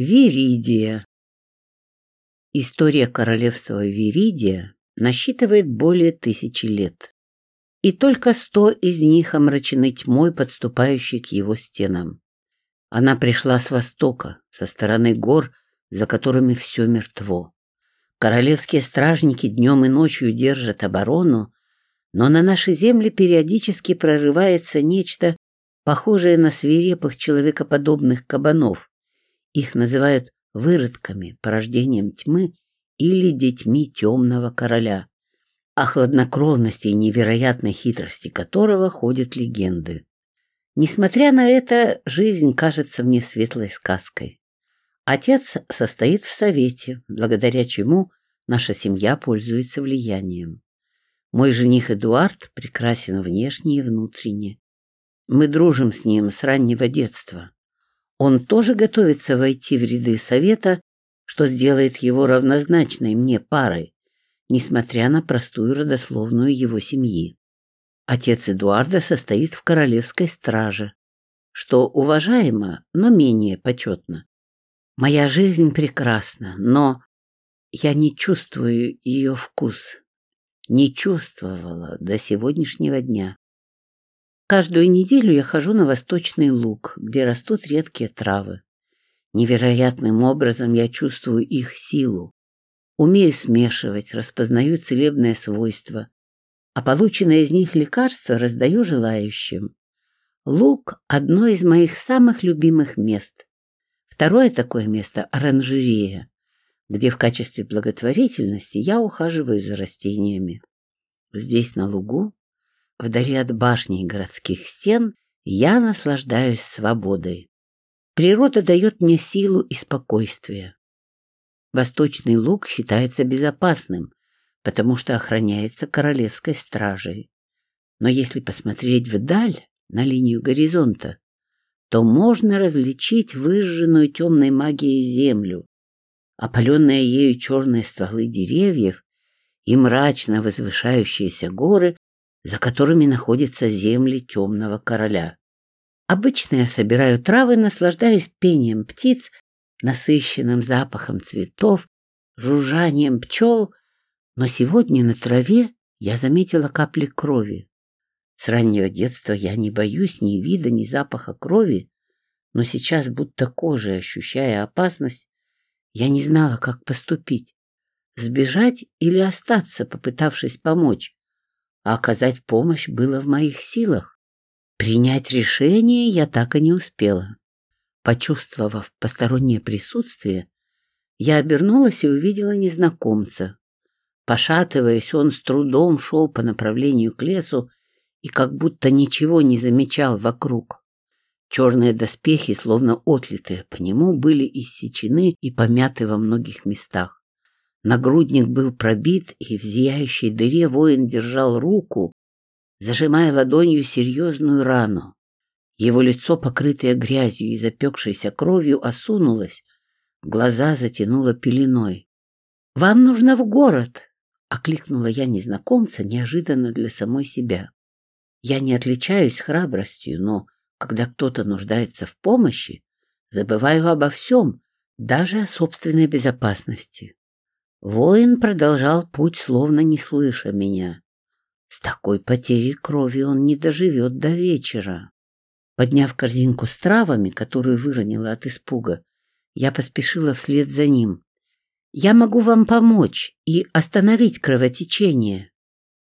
Виридия. История королевства Виридия насчитывает более тысячи лет. И только сто из них омрачены тьмой, подступающей к его стенам. Она пришла с востока, со стороны гор, за которыми все мертво. Королевские стражники днем и ночью держат оборону, но на наши земли периодически прорывается нечто, похожее на свирепых человекоподобных кабанов. Их называют выродками, порождением тьмы или детьми темного короля, о хладнокровности и невероятной хитрости которого ходят легенды. Несмотря на это, жизнь кажется мне светлой сказкой. Отец состоит в совете, благодаря чему наша семья пользуется влиянием. Мой жених Эдуард прекрасен внешне и внутренне. Мы дружим с ним с раннего детства. Он тоже готовится войти в ряды совета, что сделает его равнозначной мне парой, несмотря на простую родословную его семьи. Отец Эдуарда состоит в королевской страже, что уважаемо, но менее почетно. Моя жизнь прекрасна, но я не чувствую ее вкус не чувствовала до сегодняшнего дня. Каждую неделю я хожу на восточный луг, где растут редкие травы. Невероятным образом я чувствую их силу. Умею смешивать, распознаю целебные свойства, а полученное из них лекарство раздаю желающим. Луг – одно из моих самых любимых мест. Второе такое место – оранжерея где в качестве благотворительности я ухаживаю за растениями. Здесь, на лугу, вдали от башни и городских стен, я наслаждаюсь свободой. Природа дает мне силу и спокойствие. Восточный луг считается безопасным, потому что охраняется королевской стражей. Но если посмотреть вдаль, на линию горизонта, то можно различить выжженную темной магией землю, опаленные ею черные стволы деревьев и мрачно возвышающиеся горы, за которыми находятся земли темного короля. Обычно я собираю травы, наслаждаясь пением птиц, насыщенным запахом цветов, жужжанием пчел, но сегодня на траве я заметила капли крови. С раннего детства я не боюсь ни вида, ни запаха крови, но сейчас, будто кожей ощущая опасность, я не знала, как поступить. Сбежать или остаться, попытавшись помочь. А оказать помощь было в моих силах. Принять решение я так и не успела. Почувствовав постороннее присутствие, я обернулась и увидела незнакомца. Пошатываясь, он с трудом шел по направлению к лесу и как будто ничего не замечал вокруг. Черные доспехи, словно отлитые по нему, были иссечены и помяты во многих местах. Нагрудник был пробит, и в зияющей дыре воин держал руку, зажимая ладонью серьезную рану. Его лицо, покрытое грязью и запекшейся кровью, осунулось, глаза затянуло пеленой. «Вам нужно в город!» — окликнула я незнакомца неожиданно для самой себя. Я не отличаюсь храбростью, но когда кто-то нуждается в помощи, забываю обо всем, даже о собственной безопасности. Воин продолжал путь, словно не слыша меня. С такой потерей крови он не доживет до вечера. Подняв корзинку с травами, которую выронила от испуга, я поспешила вслед за ним. «Я могу вам помочь и остановить кровотечение».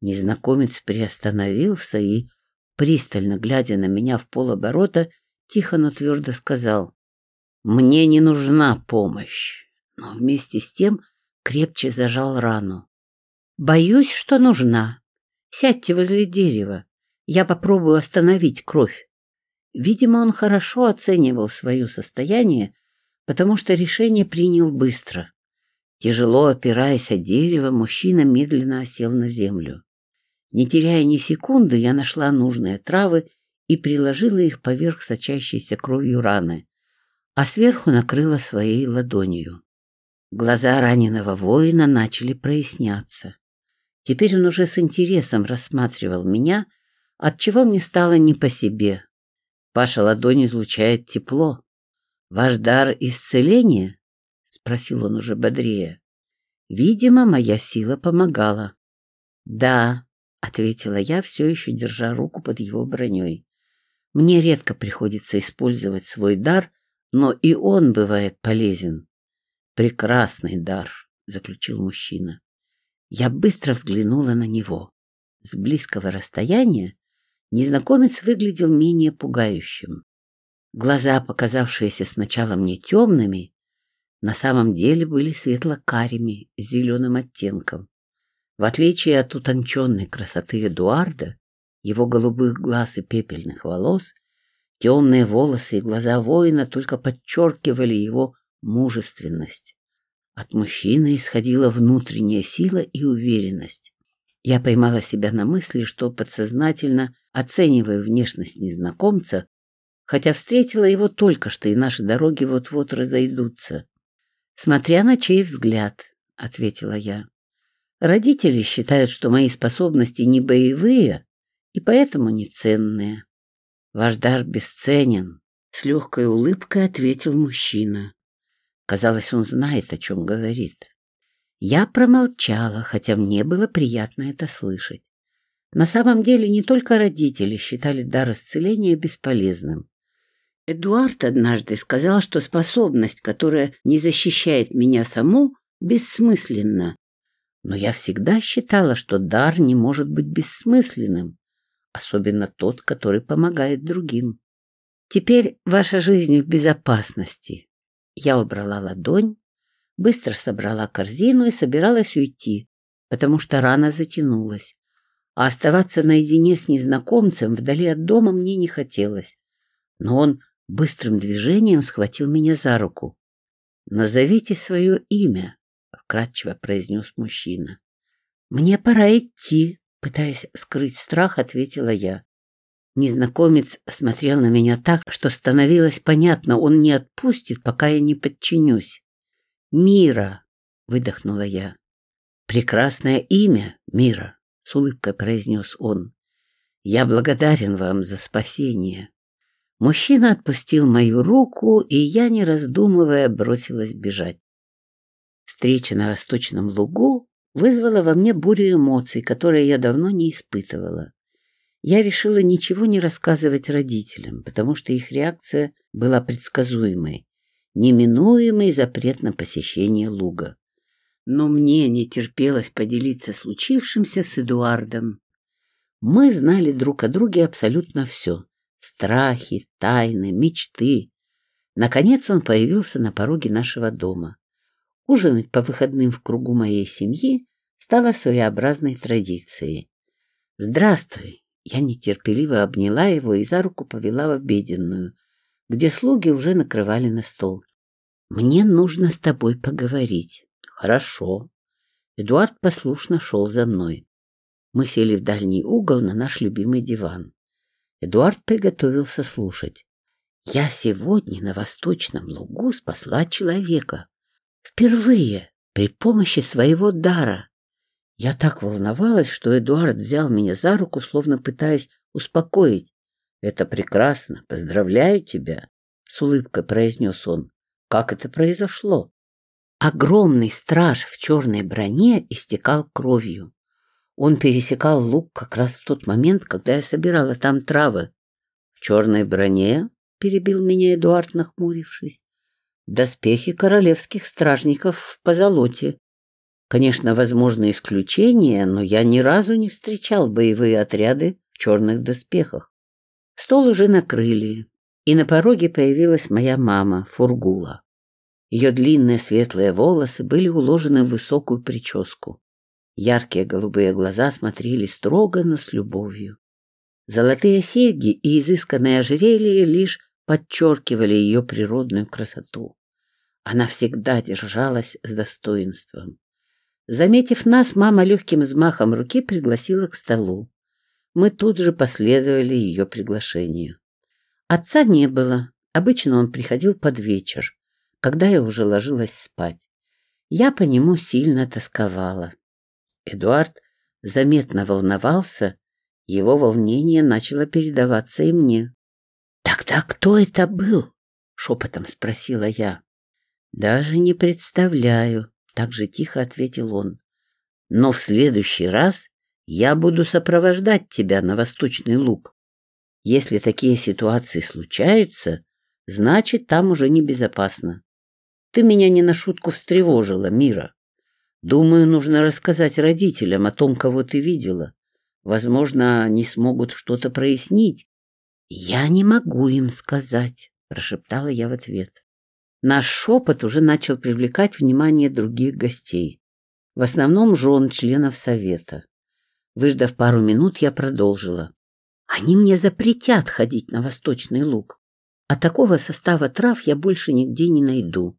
Незнакомец приостановился и пристально глядя на меня в полоборота, тихо, но твердо сказал, «Мне не нужна помощь», но вместе с тем крепче зажал рану. «Боюсь, что нужна. Сядьте возле дерева. Я попробую остановить кровь». Видимо, он хорошо оценивал свое состояние, потому что решение принял быстро. Тяжело опираясь о дерево, мужчина медленно осел на землю. Не теряя ни секунды, я нашла нужные травы и приложила их поверх сочащейся кровью раны, а сверху накрыла своей ладонью. Глаза раненого воина начали проясняться. Теперь он уже с интересом рассматривал меня, отчего мне стало не по себе. Ваша ладонь излучает тепло. «Ваш дар исцеления?» — спросил он уже бодрее. Видимо, моя сила помогала. «Да», — ответила я, все еще держа руку под его броней. «Мне редко приходится использовать свой дар, но и он бывает полезен». «Прекрасный дар», — заключил мужчина. Я быстро взглянула на него. С близкого расстояния незнакомец выглядел менее пугающим. Глаза, показавшиеся сначала мне темными, на самом деле были светло-карими с зеленым оттенком. В отличие от утонченной красоты Эдуарда, его голубых глаз и пепельных волос, темные волосы и глаза воина только подчеркивали его мужественность. От мужчины исходила внутренняя сила и уверенность. Я поймала себя на мысли, что подсознательно оцениваю внешность незнакомца, хотя встретила его только что, и наши дороги вот-вот разойдутся. «Смотря на чей взгляд», — ответила я. «Родители считают, что мои способности не боевые и поэтому не ценные. Ваш дар бесценен», — с легкой улыбкой ответил мужчина. Казалось, он знает, о чем говорит. Я промолчала, хотя мне было приятно это слышать. На самом деле не только родители считали дар исцеления бесполезным. Эдуард однажды сказал, что способность, которая не защищает меня саму, бессмысленна. Но я всегда считала, что дар не может быть бессмысленным, особенно тот, который помогает другим. Теперь ваша жизнь в безопасности. Я убрала ладонь, быстро собрала корзину и собиралась уйти, потому что рана затянулась. А оставаться наедине с незнакомцем вдали от дома мне не хотелось. Но он быстрым движением схватил меня за руку. «Назовите свое имя», — вкратчиво произнес мужчина. «Мне пора идти», — пытаясь скрыть страх, ответила я. Незнакомец смотрел на меня так, что становилось понятно, он не отпустит, пока я не подчинюсь. «Мира!» — выдохнула я. «Прекрасное имя, Мира!» — с улыбкой произнес он. «Я благодарен вам за спасение». Мужчина отпустил мою руку, и я, не раздумывая, бросилась бежать. Встреча на восточном лугу вызвала во мне бурю эмоций, которые я давно не испытывала я решила ничего не рассказывать родителям, потому что их реакция была предсказуемой. Неминуемый запрет на посещение луга. Но мне не терпелось поделиться случившимся с Эдуардом. Мы знали друг о друге абсолютно все. Страхи, тайны, мечты. Наконец он появился на пороге нашего дома. Ужинать по выходным в кругу моей семьи стало своеобразной традицией. «Здравствуй!» Я нетерпеливо обняла его и за руку повела в обеденную, где слуги уже накрывали на стол. «Мне нужно с тобой поговорить». «Хорошо». Эдуард послушно шел за мной. Мы сели в дальний угол на наш любимый диван. Эдуард приготовился слушать. «Я сегодня на Восточном лугу спасла человека. Впервые при помощи своего дара. Я так волновалась, что Эдуард взял меня за руку, словно пытаясь успокоить. «Это прекрасно. Поздравляю тебя», — с улыбкой произнес он. «Как это произошло?» Огромный страж в черной броне истекал кровью. Он пересекал луг как раз в тот момент, когда я собирала там травы. «В черной броне?» — перебил меня Эдуард, нахмурившись. «Доспехи королевских стражников в позолоте. Конечно, возможны исключения, но я ни разу не встречал боевые отряды в черных доспехах. Стол уже накрыли, и на пороге появилась моя мама, Фургула. Ее длинные светлые волосы были уложены в высокую прическу. Яркие голубые глаза смотрели строго, но с любовью. Золотые серьги и изысканное ожерелье лишь подчеркивали ее природную красоту. Она всегда держалась с достоинством. Заметив нас, мама легким взмахом руки пригласила к столу. Мы тут же последовали ее приглашению. Отца не было. Обычно он приходил под вечер, когда я уже ложилась спать. Я по нему сильно тосковала. Эдуард заметно волновался, его волнение начало передаваться и мне. «Тогда кто это был? Шепотом спросила я. Даже не представляю, так же тихо ответил он. Но в следующий раз я буду сопровождать тебя на Восточный Луг. Если такие ситуации случаются, значит, там уже небезопасно. Ты меня не на шутку встревожила, Мира. Думаю, нужно рассказать родителям о том, кого ты видела. Возможно, они смогут что-то прояснить. Я не могу им сказать, прошептала я в ответ. Наш шепот уже начал привлекать внимание других гостей. В основном жен членов совета. Выждав пару минут, я продолжила. Они мне запретят ходить на восточный луг. А такого состава трав я больше нигде не найду.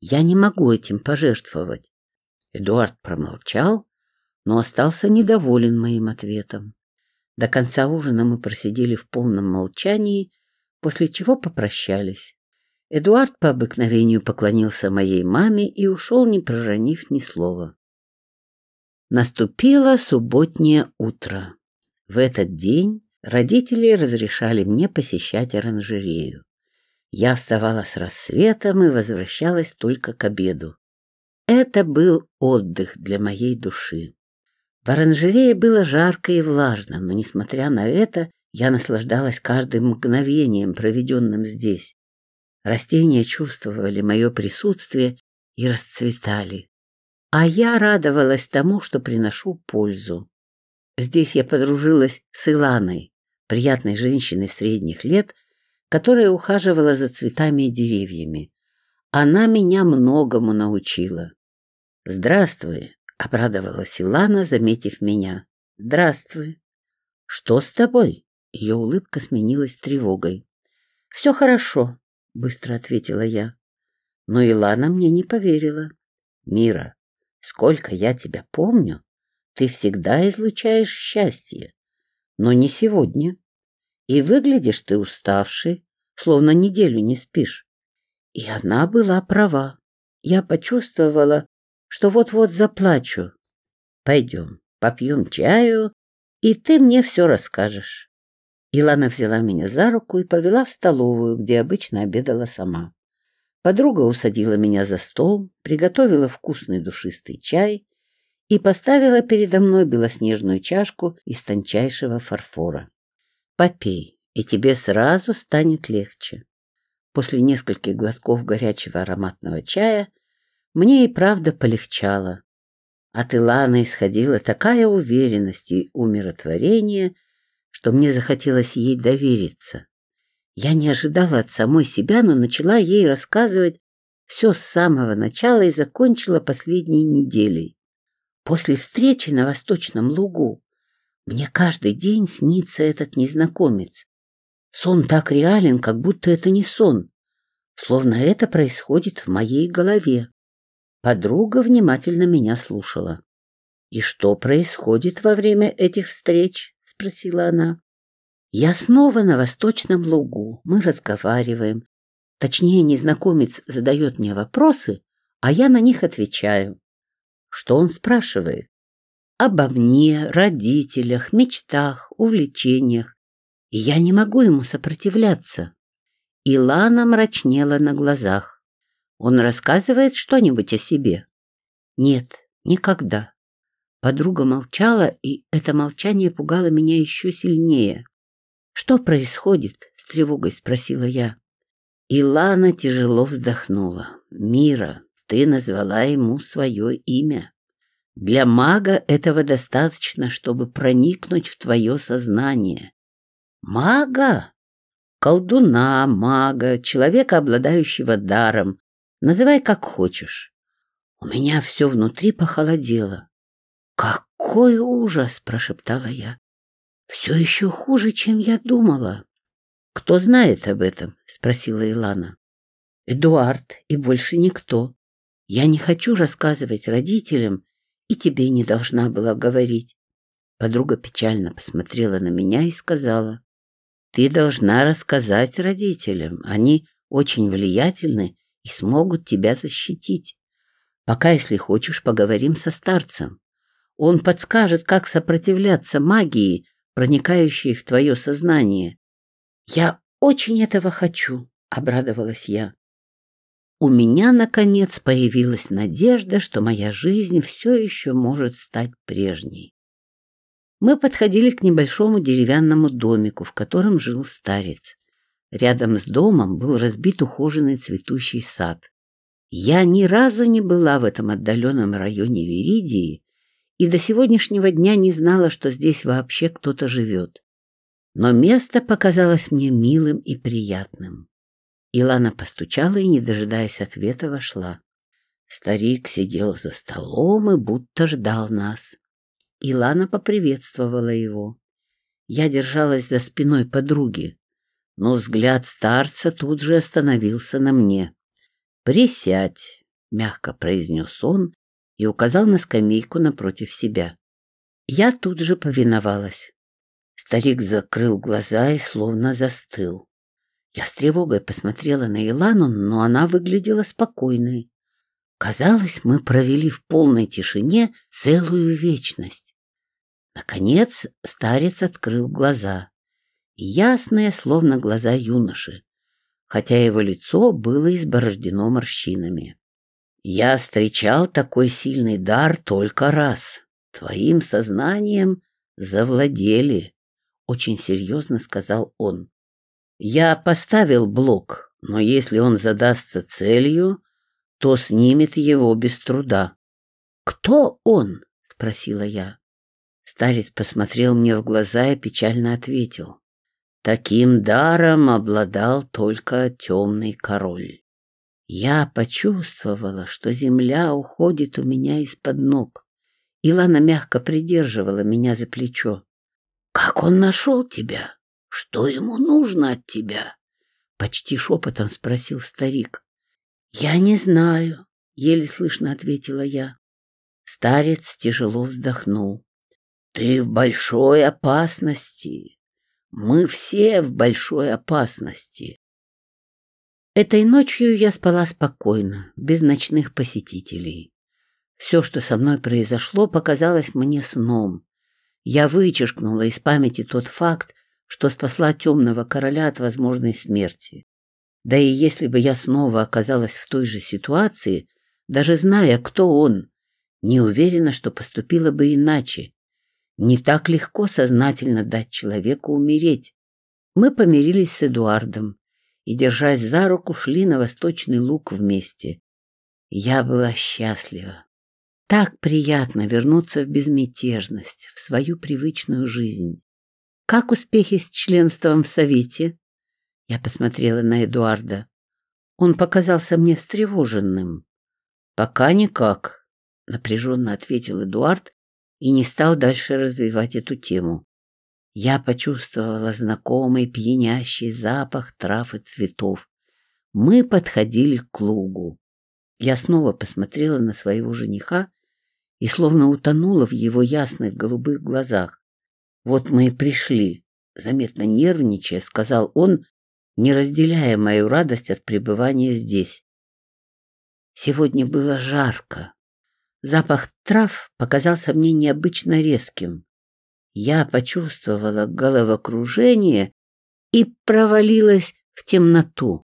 Я не могу этим пожертвовать. Эдуард промолчал, но остался недоволен моим ответом. До конца ужина мы просидели в полном молчании, после чего попрощались. Эдуард по обыкновению поклонился моей маме и ушел, не проронив ни слова. Наступило субботнее утро. В этот день родители разрешали мне посещать оранжерею. Я вставала с рассветом и возвращалась только к обеду. Это был отдых для моей души. В оранжерее было жарко и влажно, но, несмотря на это, я наслаждалась каждым мгновением, проведенным здесь. Растения чувствовали мое присутствие и расцветали. А я радовалась тому, что приношу пользу. Здесь я подружилась с Иланой, приятной женщиной средних лет, которая ухаживала за цветами и деревьями. Она меня многому научила. «Здравствуй», — обрадовалась Илана, заметив меня. «Здравствуй». «Что с тобой?» Ее улыбка сменилась тревогой. «Все хорошо», — быстро ответила я. Но Илана мне не поверила. «Мира, сколько я тебя помню, ты всегда излучаешь счастье. Но не сегодня. И выглядишь ты уставший, словно неделю не спишь. И она была права. Я почувствовала, что вот-вот заплачу. Пойдем, попьем чаю, и ты мне все расскажешь. Илана взяла меня за руку и повела в столовую, где обычно обедала сама. Подруга усадила меня за стол, приготовила вкусный душистый чай и поставила передо мной белоснежную чашку из тончайшего фарфора. «Попей, и тебе сразу станет легче». После нескольких глотков горячего ароматного чая мне и правда полегчало. От Иланы исходила такая уверенность и умиротворение, что мне захотелось ей довериться. Я не ожидала от самой себя, но начала ей рассказывать все с самого начала и закончила последней неделей. После встречи на Восточном лугу мне каждый день снится этот незнакомец. Сон так реален, как будто это не сон, словно это происходит в моей голове. Подруга внимательно меня слушала. «И что происходит во время этих встреч?» — спросила она. «Я снова на Восточном лугу. Мы разговариваем. Точнее, незнакомец задает мне вопросы, а я на них отвечаю. Что он спрашивает? Обо мне, родителях, мечтах, увлечениях и я не могу ему сопротивляться. Илана мрачнела на глазах. Он рассказывает что-нибудь о себе? Нет, никогда. Подруга молчала, и это молчание пугало меня еще сильнее. «Что происходит?» — с тревогой спросила я. Илана тяжело вздохнула. «Мира, ты назвала ему свое имя. Для мага этого достаточно, чтобы проникнуть в твое сознание. Мага? Колдуна, мага, человека, обладающего даром. Называй как хочешь. У меня все внутри похолодело. «Какой ужас!» — прошептала я. «Все еще хуже, чем я думала». «Кто знает об этом?» — спросила Илана. «Эдуард и больше никто. Я не хочу рассказывать родителям, и тебе не должна была говорить». Подруга печально посмотрела на меня и сказала. Ты должна рассказать родителям. Они очень влиятельны и смогут тебя защитить. Пока, если хочешь, поговорим со старцем. Он подскажет, как сопротивляться магии, проникающей в твое сознание. Я очень этого хочу, обрадовалась я. У меня, наконец, появилась надежда, что моя жизнь все еще может стать прежней. Мы подходили к небольшому деревянному домику, в котором жил старец. Рядом с домом был разбит ухоженный цветущий сад. Я ни разу не была в этом отдаленном районе Веридии и до сегодняшнего дня не знала, что здесь вообще кто-то живет. Но место показалось мне милым и приятным. Илана постучала и, не дожидаясь ответа, вошла. Старик сидел за столом и будто ждал нас. Илана поприветствовала его. Я держалась за спиной подруги, но взгляд старца тут же остановился на мне. «Присядь», — мягко произнес он и указал на скамейку напротив себя. Я тут же повиновалась. Старик закрыл глаза и словно застыл. Я с тревогой посмотрела на Илану, но она выглядела спокойной. Казалось, мы провели в полной тишине целую вечность. Наконец старец открыл глаза. Ясные, словно глаза юноши хотя его лицо было изборождено морщинами. «Я встречал такой сильный дар только раз. Твоим сознанием завладели», — очень серьезно сказал он. «Я поставил блок, но если он задастся целью, то снимет его без труда». «Кто он?» — спросила я. Старец посмотрел мне в глаза и печально ответил. Таким даром обладал только темный король. Я почувствовала, что земля уходит у меня из-под ног. Илана мягко придерживала меня за плечо. «Как он нашел тебя? Что ему нужно от тебя?» Почти шепотом спросил старик. «Я не знаю», — еле слышно ответила я. Старец тяжело вздохнул. «Ты в большой опасности. Мы все в большой опасности. Этой ночью я спала спокойно, без ночных посетителей. Все, что со мной произошло, показалось мне сном. Я вычеркнула из памяти тот факт, что спасла темного короля от возможной смерти. Да и если бы я снова оказалась в той же ситуации, даже зная, кто он, не уверена, что поступила бы иначе. Не так легко сознательно дать человеку умереть. Мы помирились с Эдуардом и, держась за руку, шли на восточный луг вместе. Я была счастлива. Так приятно вернуться в безмятежность, в свою привычную жизнь. Как успехи с членством в Совете? Я посмотрела на Эдуарда. Он показался мне встревоженным. Пока никак, напряженно ответил Эдуард и не стал дальше развивать эту тему. Я почувствовала знакомый пьянящий запах трав и цветов. Мы подходили к лугу. Я снова посмотрела на своего жениха и словно утонула в его ясных голубых глазах. «Вот мы и пришли», — заметно нервничая, сказал он, не разделяя мою радость от пребывания здесь. Сегодня было жарко. Запах трав показался мне необычно резким. Я почувствовала головокружение и провалилась в темноту.